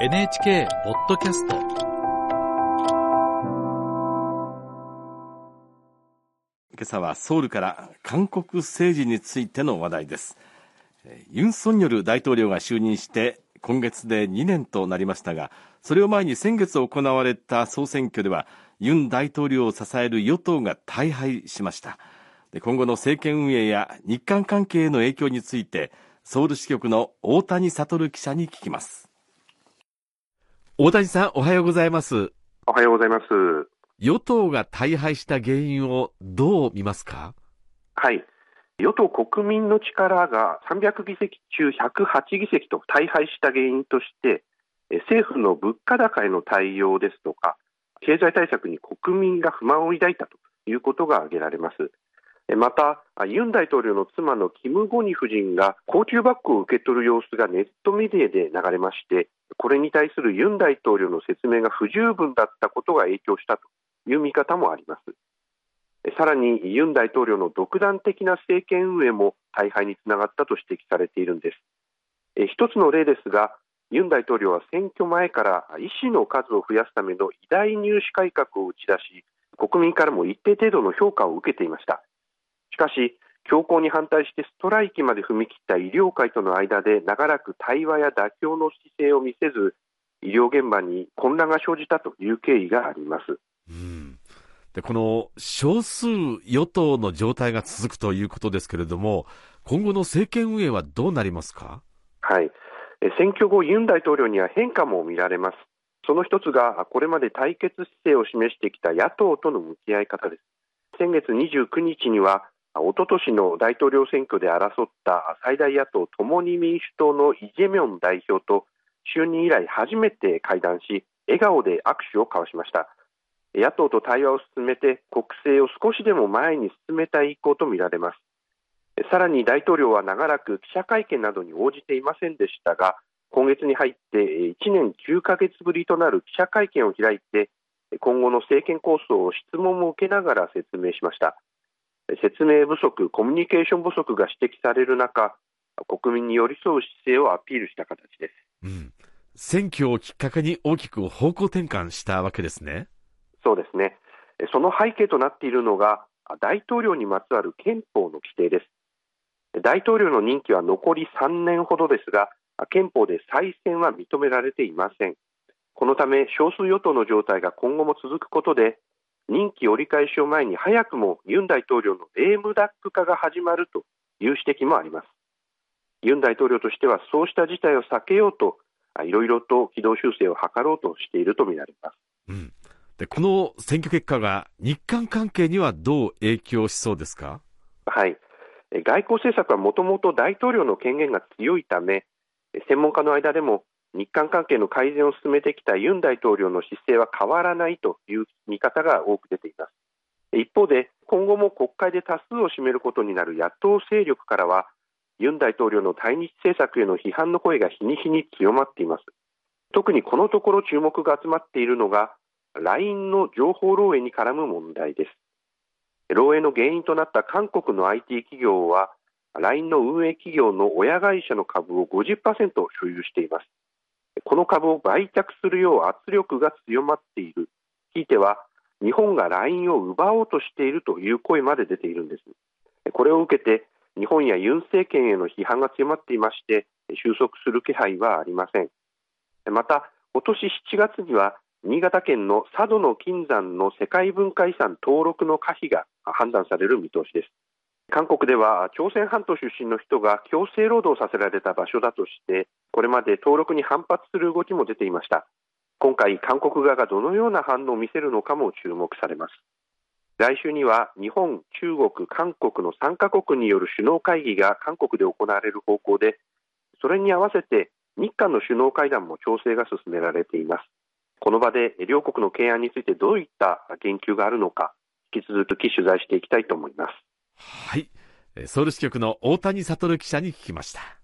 NHK ポッドキャスト。今朝はソウルから韓国政治についての話題です。ユン・ソンニョル大統領が就任して今月で2年となりましたがそれを前に先月行われた総選挙ではユン大統領を支える与党が大敗しました。今後の政権運営や日韓関係への影響についてソウル支局の大谷悟記者に聞きます。大谷さん、おはようございます。おはようございます。与党が大敗した原因をどう見ますか？はい。与党国民の力が300議席中108議席と大敗した原因として、政府の物価高への対応ですとか、経済対策に国民が不満を抱いたということが挙げられます。また、ユン大統領の妻のキム・ゴニ夫人が高級バッグを受け取る様子がネットメディアで流れまして、これに対するユン大統領の説明が不十分だったことが影響したという見方もあります。さらにユン大統領の独断的な政権運営も大敗につながったと指摘されているんです。一つの例ですが、ユン大統領は選挙前から医師の数を増やすための偉大入試改革を打ち出し、国民からも一定程度の評価を受けていました。しかし、強行に反対してストライキまで踏み切った医療界との間で長らく対話や妥協の姿勢を見せず、医療現場に混乱が生じたという経緯があります。うんでこの少数与党の状態が続くということですけれども、今後の政権運営はどうなりますか？はい、選挙後、ユン大統領には変化も見られます。その一つが、これまで対決姿勢を示してきた野党との向き合い方です。先月29日には、おととしの大統領選挙で争った最大野党共に民主党のイ・ジェミョン代表と就任以来初めて会談し笑顔で握手を交わしました。野党と対話を進めて国政を少しでも前に進めたい意向とみられます。さらに大統領は長らく記者会見などに応じていませんでしたが今月に入って1年9ヶ月ぶりとなる記者会見を開いて今後の政権構想を質問も受けながら説明しました。説明不足、コミュニケーション不足が指摘される中、国民に寄り添う姿勢をアピールした形です。うん、選挙をきっかけに大きく方向転換したわけですね。そうですね。その背景となっているのが、大統領にまつわる憲法の規定です。大統領の任期は残り3年ほどですが、憲法で再選は認められていません。このため少数与党の状態が今後も続くことで任期折り返しを前に早くもユン大統領のレームダック化が始まるという指摘もあります。ユン大統領としてはそうした事態を避けようといろいろと軌道修正を図ろうとしているとみられます、うん、でこの選挙結果が日韓関係にはどう影響しそうですか？はい。外交政策はもともと大統領の権限が強いため専門家の間でも日韓関係の改善を進めてきたユン大統領の姿勢は変わらないという見方が多く出ています。一方で今後も国会で多数を占めることになる野党勢力からはユン大統領の対日政策への批判の声が日に日に強まっています。特にこのところ注目が集まっているのが LINE の情報漏洩に絡む問題です。漏洩の原因となった韓国の IT 企業は LINE の運営企業の親会社の株を50%所有しています。この株を売却するよう圧力が強まっている。ひいては日本が LINE を奪おうとしているという声まで出ているんです。これを受けて日本やユン政権への批判が強まっていまして収束する気配はありません。また今年7月には新潟県の佐渡の金山の世界文化遺産登録の可否が判断される見通しです。韓国では朝鮮半島出身の人が強制労働させられた場所だとしてこれまで登録に反発する動きも出ていました。今回韓国側がどのような反応を見せるのかも注目されます。来週には日本、中国、韓国の3カ国による首脳会議が韓国で行われる方向でそれに合わせて日韓の首脳会談も調整が進められています。この場で両国の懸案についてどういった言及があるのか引き続き取材していきたいと思います。はい。ソウル支局の大谷悟記者に聞きました。